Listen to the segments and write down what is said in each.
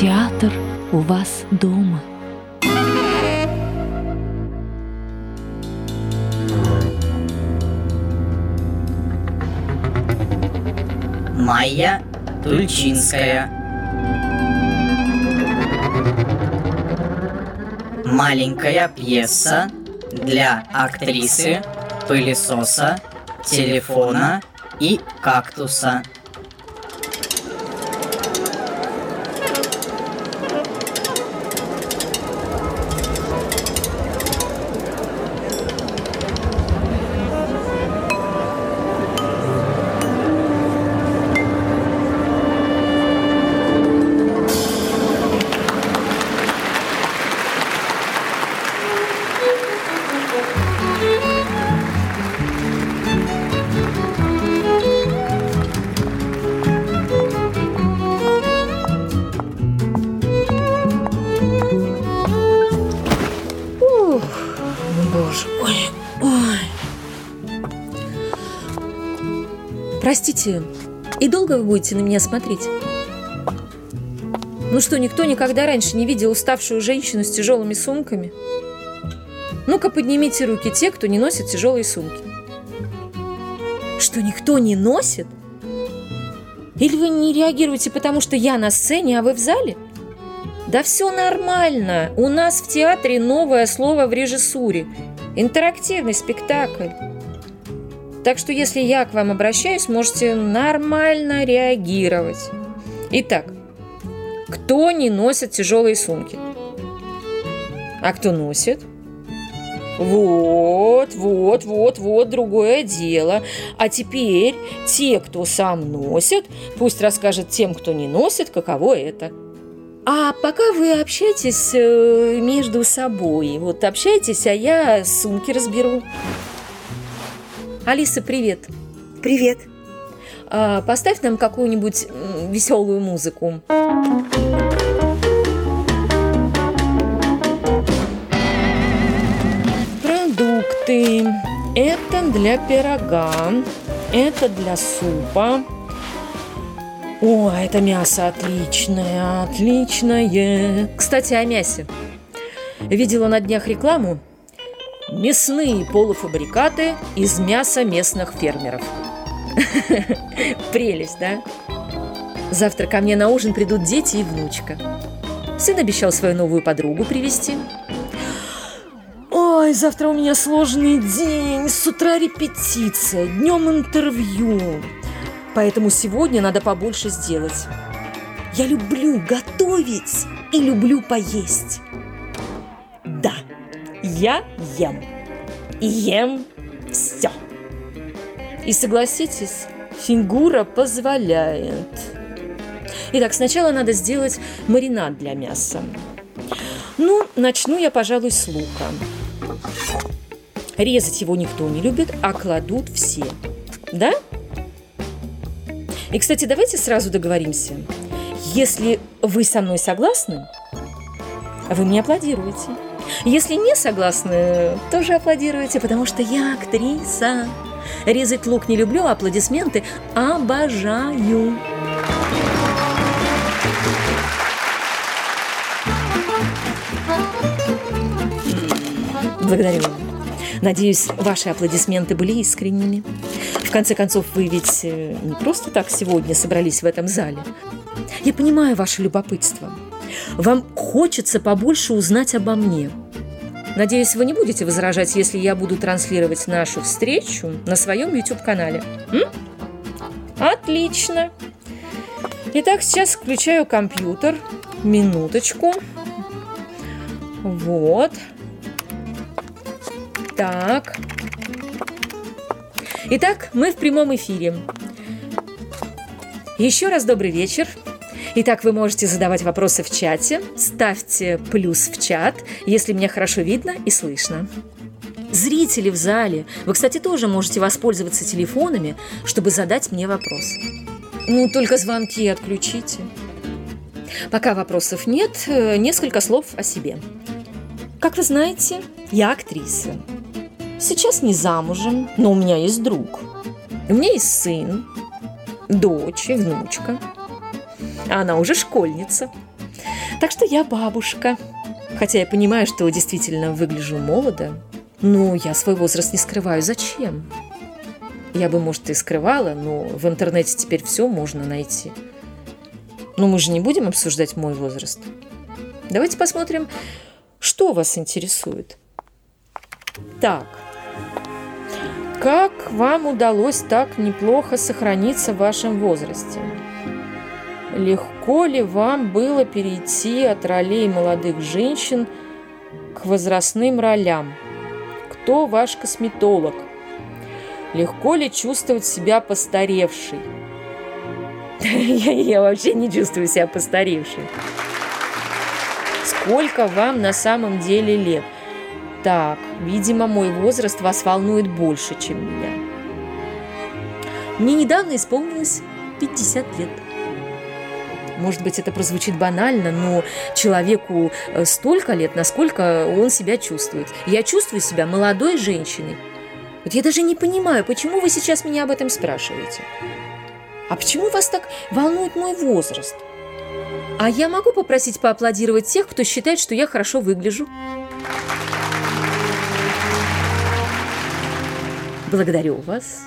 Театр у вас дома. Майя Тульчинская Маленькая пьеса для актрисы, пылесоса, телефона и кактуса. Простите, и долго вы будете на меня смотреть? Ну что, никто никогда раньше не видел уставшую женщину с тяжелыми сумками? Ну-ка, поднимите руки те, кто не носит тяжелые сумки. Что, никто не носит? Или вы не реагируете, потому что я на сцене, а вы в зале? Да все нормально. У нас в театре новое слово в режиссуре. Интерактивный спектакль. Так что если я к вам обращаюсь, можете нормально реагировать. Итак, кто не носит тяжелые сумки? А кто носит? Вот, вот, вот, вот другое дело. А теперь те, кто сам носит, пусть расскажет тем, кто не носит, каково это. А пока вы общаетесь э, между собой, вот общайтесь, а я сумки разберу. Алиса, привет. Привет. А, поставь нам какую-нибудь веселую музыку. Продукты. Это для пирога. Это для супа. О, это мясо отличное, отличное. Кстати, о мясе. Видела на днях рекламу. Мясные полуфабрикаты из мяса местных фермеров. Прелесть, да? Завтра ко мне на ужин придут дети и внучка. Сын обещал свою новую подругу привести. Ой, завтра у меня сложный день. С утра репетиция, днем интервью. Поэтому сегодня надо побольше сделать. Я люблю готовить и люблю поесть. Я ем. И ем все. И согласитесь, фигура позволяет. Итак, сначала надо сделать маринад для мяса. Ну, начну я, пожалуй, с лука. Резать его никто не любит, а кладут все. Да? И, кстати, давайте сразу договоримся. Если вы со мной согласны, вы мне аплодируете. Если не согласны, тоже аплодируете, потому что я актриса. Резать лук не люблю, аплодисменты обожаю. Благодарю. Надеюсь, ваши аплодисменты были искренними. В конце концов, вы ведь э, не просто так сегодня собрались в этом зале. Я понимаю ваше любопытство. Вам хочется побольше узнать обо мне. Надеюсь, вы не будете возражать, если я буду транслировать нашу встречу на своем YouTube-канале. Отлично. Итак, сейчас включаю компьютер. Минуточку. Вот. Так. Итак, мы в прямом эфире. Еще раз добрый вечер. Итак, вы можете задавать вопросы в чате. Ставьте плюс в чат, если меня хорошо видно и слышно. Зрители в зале, вы, кстати, тоже можете воспользоваться телефонами, чтобы задать мне вопрос. Ну, только звонки отключите. Пока вопросов нет, э, несколько слов о себе. Как вы знаете, я актриса. Сейчас не замужем, но у меня есть друг. У меня есть сын, дочь и внучка. А она уже школьница. Так что я бабушка. Хотя я понимаю, что действительно выгляжу молодо, но я свой возраст не скрываю. Зачем? Я бы, может, и скрывала, но в интернете теперь все можно найти. Но мы же не будем обсуждать мой возраст. Давайте посмотрим, что вас интересует. Так, как вам удалось так неплохо сохраниться в вашем возрасте? Легко ли вам было перейти от ролей молодых женщин к возрастным ролям? Кто ваш косметолог? Легко ли чувствовать себя постаревшей? Я, я вообще не чувствую себя постаревшей. Сколько вам на самом деле лет? Так, видимо, мой возраст вас волнует больше, чем меня. Мне недавно исполнилось 50 лет. Может быть, это прозвучит банально, но человеку э, столько лет, насколько он себя чувствует. Я чувствую себя молодой женщиной. Вот я даже не понимаю, почему вы сейчас меня об этом спрашиваете. А почему вас так волнует мой возраст? А я могу попросить поаплодировать тех, кто считает, что я хорошо выгляжу? Благодарю вас.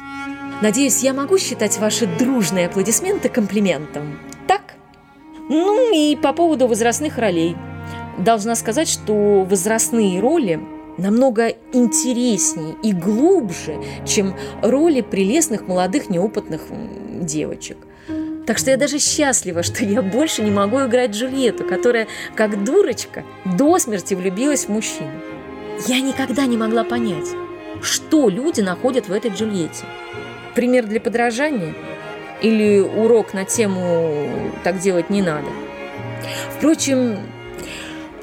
Надеюсь, я могу считать ваши дружные аплодисменты комплиментом. Ну и по поводу возрастных ролей. Должна сказать, что возрастные роли намного интереснее и глубже, чем роли прелестных молодых неопытных девочек. Так что я даже счастлива, что я больше не могу играть Джульетту, которая, как дурочка, до смерти влюбилась в мужчину. Я никогда не могла понять, что люди находят в этой Джульетте. Пример для подражания? Или урок на тему «так делать не надо»? Впрочем,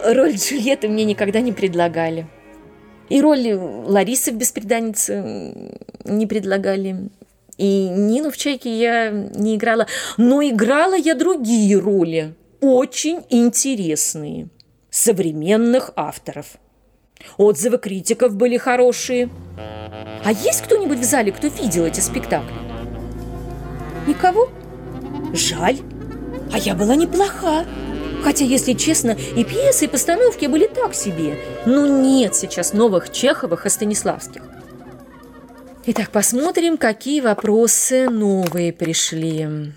роль Джульетты мне никогда не предлагали. И роль Ларисы в «Беспреданнице» не предлагали. И Нину в «Чайке» я не играла. Но играла я другие роли, очень интересные, современных авторов – Отзывы критиков были хорошие. А есть кто-нибудь в зале, кто видел эти спектакли? Никого? Жаль. А я была неплоха. Хотя, если честно, и пьесы, и постановки были так себе. Но нет сейчас новых Чеховых и Станиславских. Итак, посмотрим, какие вопросы новые пришли.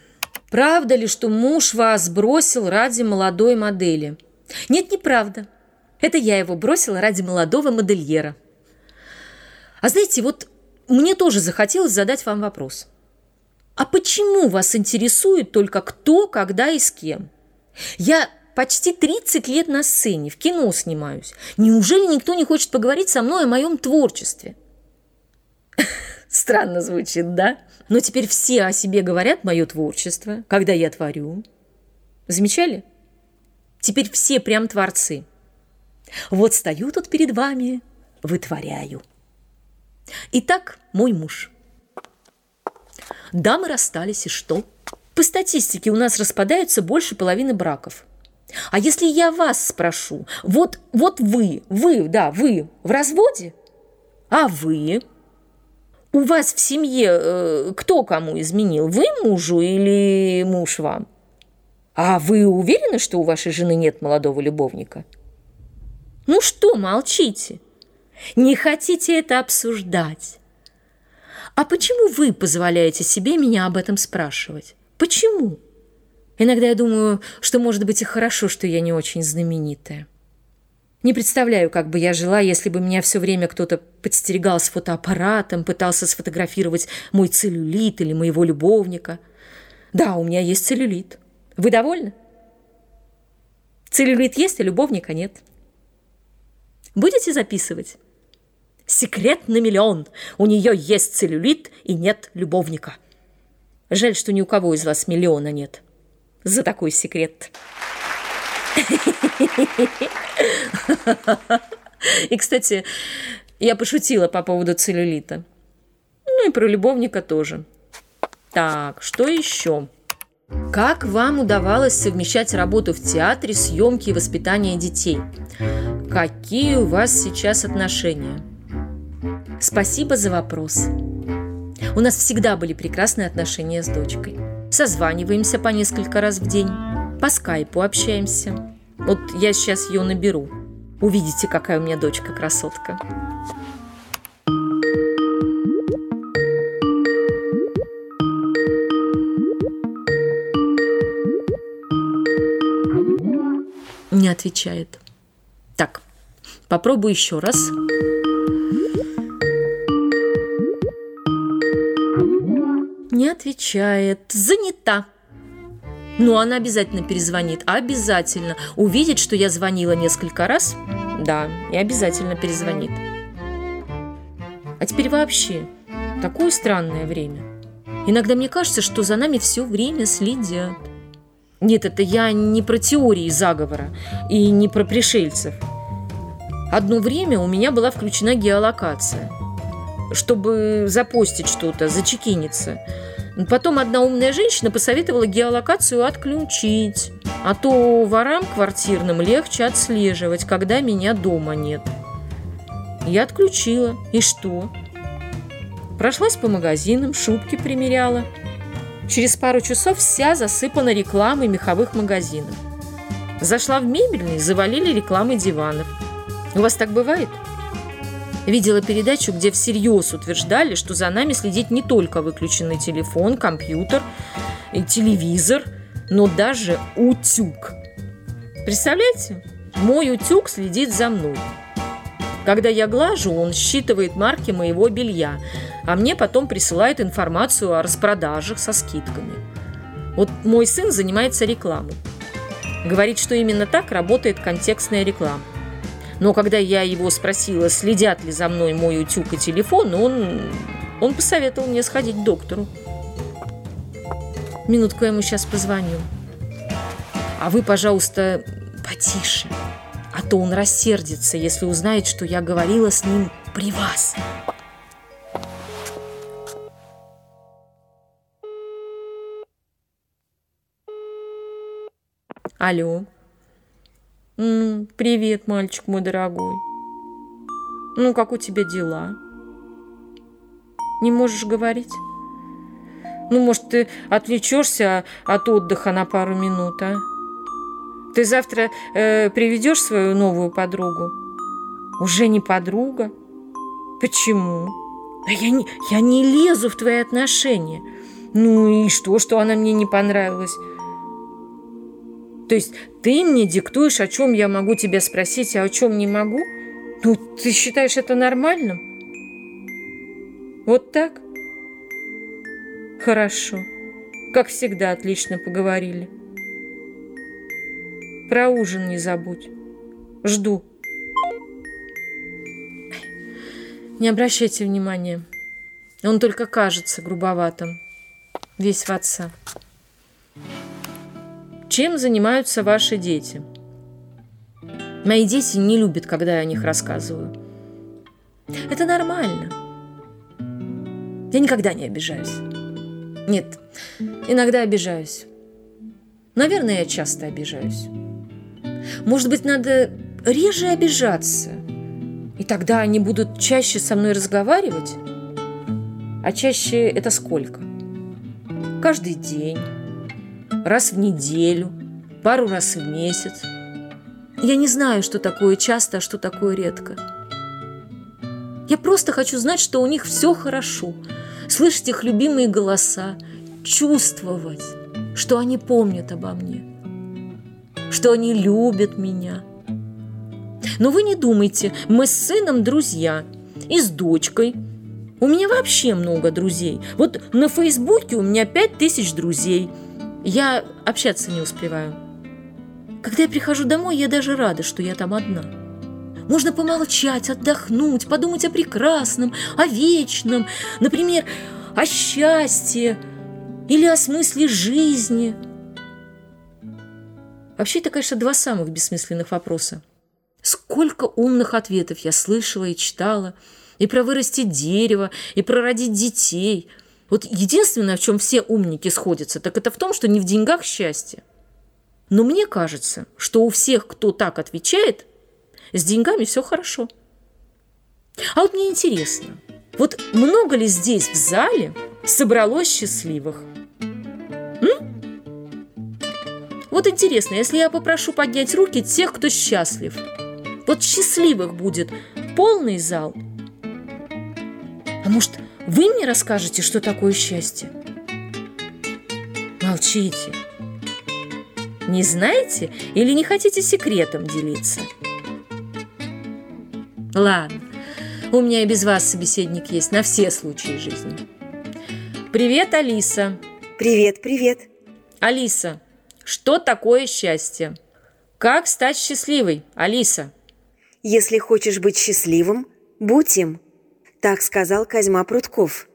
Правда ли, что муж вас бросил ради молодой модели? Нет, неправда. Это я его бросила ради молодого модельера. А знаете, вот мне тоже захотелось задать вам вопрос. А почему вас интересует только кто, когда и с кем? Я почти 30 лет на сцене, в кино снимаюсь. Неужели никто не хочет поговорить со мной о моем творчестве? Странно звучит, да? Но теперь все о себе говорят мое творчество, когда я творю. Замечали? Теперь все прям творцы. Вот стою тут перед вами, вытворяю. Итак, мой муж. Да, мы расстались, и что? По статистике у нас распадаются больше половины браков. А если я вас спрошу, вот, вот вы, вы, да, вы в разводе? А вы? У вас в семье э, кто кому изменил? Вы мужу или муж вам? А вы уверены, что у вашей жены нет молодого любовника? Ну что молчите? Не хотите это обсуждать? А почему вы позволяете себе меня об этом спрашивать? Почему? Иногда я думаю, что, может быть, и хорошо, что я не очень знаменитая. Не представляю, как бы я жила, если бы меня все время кто-то подстерегал с фотоаппаратом, пытался сфотографировать мой целлюлит или моего любовника. Да, у меня есть целлюлит. Вы довольны? Целлюлит есть, а любовника нет. Будете записывать? Секрет на миллион. У нее есть целлюлит и нет любовника. Жаль, что ни у кого из вас миллиона нет. За такой секрет. И, кстати, я пошутила по поводу целлюлита. Ну и про любовника тоже. Так, что еще? Как вам удавалось совмещать работу в театре, съемки и воспитание детей? Какие у вас сейчас отношения? Спасибо за вопрос. У нас всегда были прекрасные отношения с дочкой. Созваниваемся по несколько раз в день, по скайпу общаемся. Вот я сейчас ее наберу. Увидите, какая у меня дочка красотка. Не отвечает. Так, попробую еще раз. Не отвечает. Занята. Но она обязательно перезвонит. Обязательно. Увидит, что я звонила несколько раз. Да, и обязательно перезвонит. А теперь вообще, такое странное время. Иногда мне кажется, что за нами все время следят. Нет, это я не про теории заговора и не про пришельцев. Одно время у меня была включена геолокация, чтобы запостить что-то, зачекиниться. Потом одна умная женщина посоветовала геолокацию отключить, а то ворам квартирным легче отслеживать, когда меня дома нет. Я отключила. И что? Прошлась по магазинам, шубки примеряла – Через пару часов вся засыпана рекламой меховых магазинов. Зашла в мебельный, завалили рекламой диванов. У вас так бывает? Видела передачу, где всерьез утверждали, что за нами следит не только выключенный телефон, компьютер телевизор, но даже утюг. Представляете? Мой утюг следит за мной. Когда я глажу, он считывает марки моего белья, а мне потом присылает информацию о распродажах со скидками. Вот мой сын занимается рекламой. Говорит, что именно так работает контекстная реклама. Но когда я его спросила, следят ли за мной мой утюг и телефон, он, он посоветовал мне сходить к доктору. Минутку я ему сейчас позвоню. А вы, пожалуйста, потише а то он рассердится, если узнает, что я говорила с ним при вас. Алло. Ну, привет, мальчик мой дорогой. Ну, как у тебя дела? Не можешь говорить? Ну, может, ты отвлечешься от отдыха на пару минут, а? Ты завтра э, приведешь свою новую подругу? Уже не подруга? Почему? Да я не, я не лезу в твои отношения. Ну и что, что она мне не понравилась? То есть ты мне диктуешь, о чем я могу тебя спросить, а о чем не могу? Ну, ты считаешь это нормальным? Вот так? Хорошо. Как всегда, отлично поговорили. Про ужин не забудь. Жду. Не обращайте внимания. Он только кажется грубоватым. Весь в отца. Чем занимаются ваши дети? Мои дети не любят, когда я о них рассказываю. Это нормально. Я никогда не обижаюсь. Нет, иногда обижаюсь. Наверное, я часто обижаюсь. Может быть, надо реже обижаться, и тогда они будут чаще со мной разговаривать? А чаще это сколько? Каждый день, раз в неделю, пару раз в месяц. Я не знаю, что такое часто, а что такое редко. Я просто хочу знать, что у них все хорошо, слышать их любимые голоса, чувствовать, что они помнят обо мне – что они любят меня. Но вы не думайте, мы с сыном друзья и с дочкой. У меня вообще много друзей. Вот на Фейсбуке у меня пять тысяч друзей. Я общаться не успеваю. Когда я прихожу домой, я даже рада, что я там одна. Можно помолчать, отдохнуть, подумать о прекрасном, о вечном, например, о счастье или о смысле жизни – Вообще, это, конечно, два самых бессмысленных вопроса. Сколько умных ответов я слышала и читала. И про вырастить дерево, и про родить детей. Вот единственное, в чем все умники сходятся, так это в том, что не в деньгах счастье. Но мне кажется, что у всех, кто так отвечает, с деньгами все хорошо. А вот мне интересно, вот много ли здесь в зале собралось счастливых? Вот интересно, если я попрошу поднять руки тех, кто счастлив, вот счастливых будет полный зал. А может, вы мне расскажете, что такое счастье? Молчите. Не знаете или не хотите секретом делиться? Ладно, у меня и без вас собеседник есть на все случаи жизни. Привет, Алиса. Привет, привет. Алиса, что такое счастье? Как стать счастливой, Алиса? Если хочешь быть счастливым, будь им. Так сказал Козьма Прутков.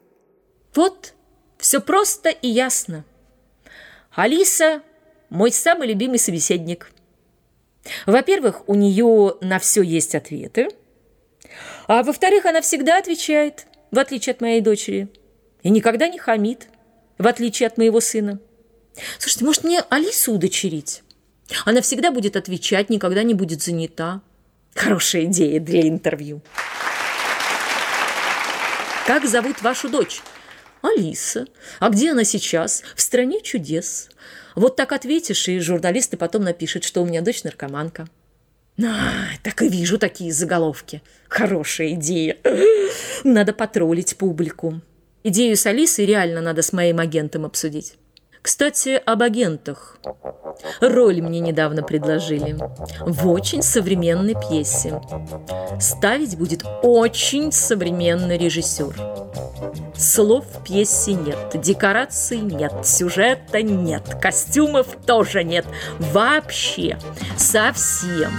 Вот, все просто и ясно. Алиса – мой самый любимый собеседник. Во-первых, у нее на все есть ответы. А во-вторых, она всегда отвечает, в отличие от моей дочери. И никогда не хамит, в отличие от моего сына. Слушайте, может, мне Алису удочерить? Она всегда будет отвечать, никогда не будет занята. Хорошая идея для интервью. Как зовут вашу дочь? Алиса. А где она сейчас? В стране чудес. Вот так ответишь, и журналисты потом напишут, что у меня дочь наркоманка. А, так и вижу такие заголовки. Хорошая идея. Надо потроллить публику. Идею с Алисой реально надо с моим агентом обсудить. Кстати, об агентах. Роль мне недавно предложили в очень современной пьесе. Ставить будет очень современный режиссер. Слов в пьесе нет, декораций нет, сюжета нет, костюмов тоже нет. Вообще, совсем.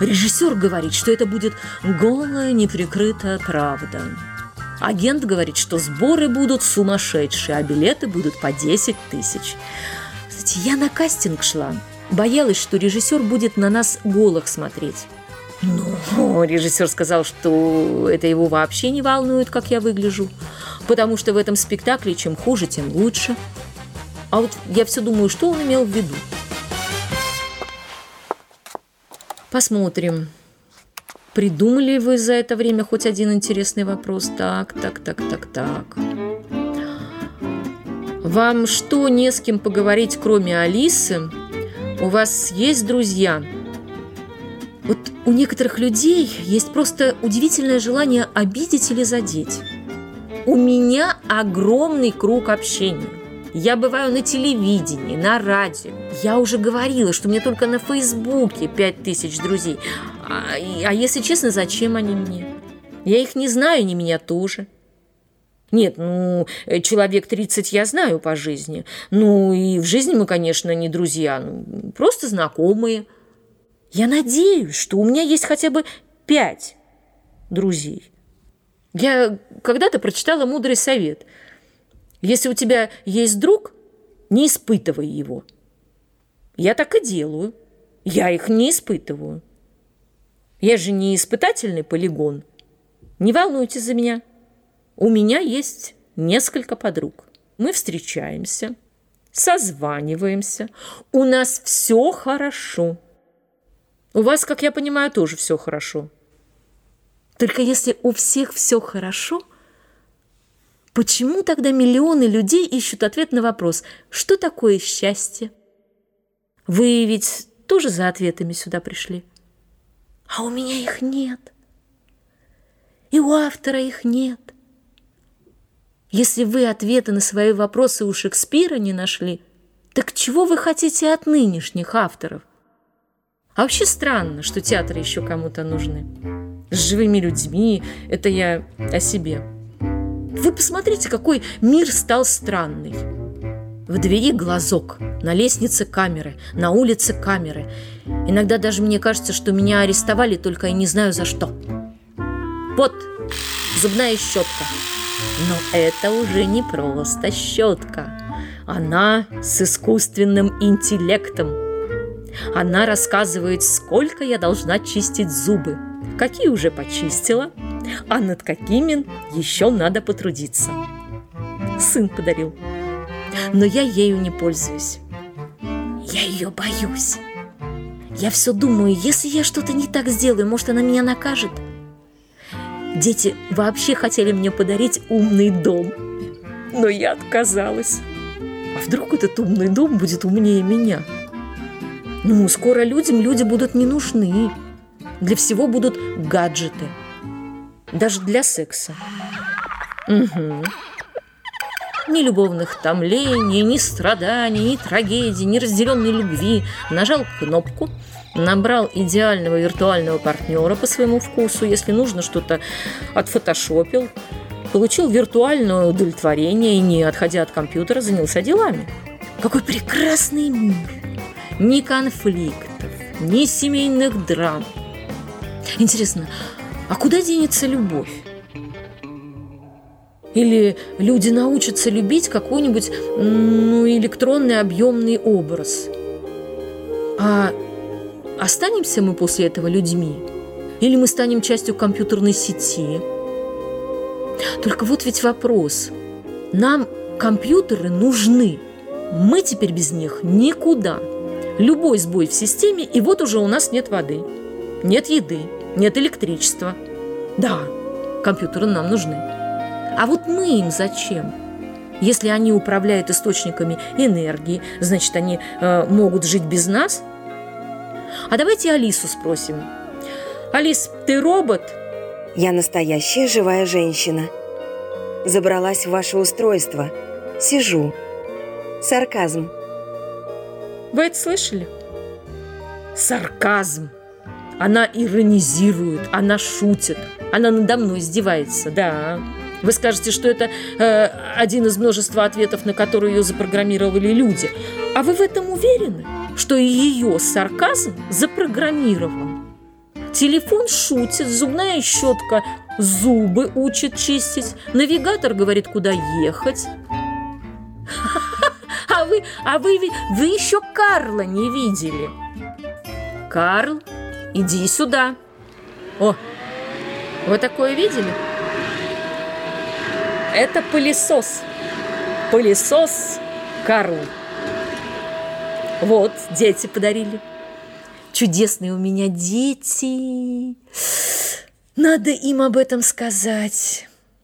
Режиссер говорит, что это будет голая, неприкрытая правда. Агент говорит, что сборы будут сумасшедшие, а билеты будут по 10 тысяч. Кстати, я на кастинг шла. Боялась, что режиссер будет на нас голых смотреть. Ну, режиссер сказал, что это его вообще не волнует, как я выгляжу, потому что в этом спектакле чем хуже, тем лучше. А вот я все думаю, что он имел в виду. Посмотрим. Придумали вы за это время хоть один интересный вопрос? Так, так, так, так, так. Вам что, не с кем поговорить, кроме Алисы? У вас есть друзья? Вот у некоторых людей есть просто удивительное желание обидеть или задеть. У меня огромный круг общения. Я бываю на телевидении, на радио. Я уже говорила, что мне только на Фейсбуке пять тысяч друзей. А, а если честно, зачем они мне? Я их не знаю, ни меня тоже. Нет, ну, человек 30 я знаю по жизни. Ну, и в жизни мы, конечно, не друзья, ну, просто знакомые. Я надеюсь, что у меня есть хотя бы пять друзей. Я когда-то прочитала мудрый совет. Если у тебя есть друг, не испытывай его. Я так и делаю. Я их не испытываю. Я же не испытательный полигон. Не волнуйтесь за меня. У меня есть несколько подруг. Мы встречаемся, созваниваемся. У нас все хорошо. У вас, как я понимаю, тоже все хорошо. Только если у всех все хорошо, почему тогда миллионы людей ищут ответ на вопрос, что такое счастье? Вы ведь тоже за ответами сюда пришли? А у меня их нет. И у автора их нет. Если вы ответы на свои вопросы у Шекспира не нашли, так чего вы хотите от нынешних авторов? А вообще странно, что театры еще кому-то нужны. С живыми людьми, это я о себе. Вы посмотрите, какой мир стал странный. В двери глазок, на лестнице камеры, на улице камеры. Иногда даже мне кажется, что меня арестовали, только я не знаю за что. Вот, зубная щетка. Но это уже не просто щетка. Она с искусственным интеллектом. Она рассказывает, сколько я должна чистить зубы, какие уже почистила, а над какими еще надо потрудиться. Сын подарил но я ею не пользуюсь. Я ее боюсь. Я все думаю, если я что-то не так сделаю, может, она меня накажет. Дети вообще хотели мне подарить умный дом, но я отказалась. А вдруг этот умный дом будет умнее меня? Ну, скоро людям люди будут не нужны. Для всего будут гаджеты. Даже для секса. Угу. Ни любовных томлений, ни страданий, ни трагедий, ни разделенной любви. Нажал кнопку, набрал идеального виртуального партнера по своему вкусу, если нужно что-то отфотошопил, получил виртуальное удовлетворение и, не отходя от компьютера, занялся делами. Какой прекрасный мир! Ни конфликтов, ни семейных драм. Интересно, а куда денется любовь? Или люди научатся любить какой-нибудь ну, электронный объемный образ. А останемся мы после этого людьми? Или мы станем частью компьютерной сети? Только вот ведь вопрос. Нам компьютеры нужны. Мы теперь без них никуда. Любой сбой в системе, и вот уже у нас нет воды, нет еды, нет электричества. Да, компьютеры нам нужны. А вот мы им зачем? Если они управляют источниками энергии, значит, они э, могут жить без нас? А давайте Алису спросим. Алис, ты робот? Я настоящая живая женщина. Забралась в ваше устройство. Сижу. Сарказм. Вы это слышали? Сарказм. Она иронизирует, она шутит, она надо мной издевается, да. Вы скажете, что это э, один из множества ответов, на которые ее запрограммировали люди. А вы в этом уверены, что и ее сарказм запрограммирован? Телефон шутит, зубная щетка зубы учит чистить, навигатор говорит, куда ехать. А вы, а вы, вы еще Карла не видели. Карл, иди сюда. О, вы такое видели? Это пылесос. Пылесос Карл. Вот, дети подарили. Чудесные у меня дети. Надо им об этом сказать.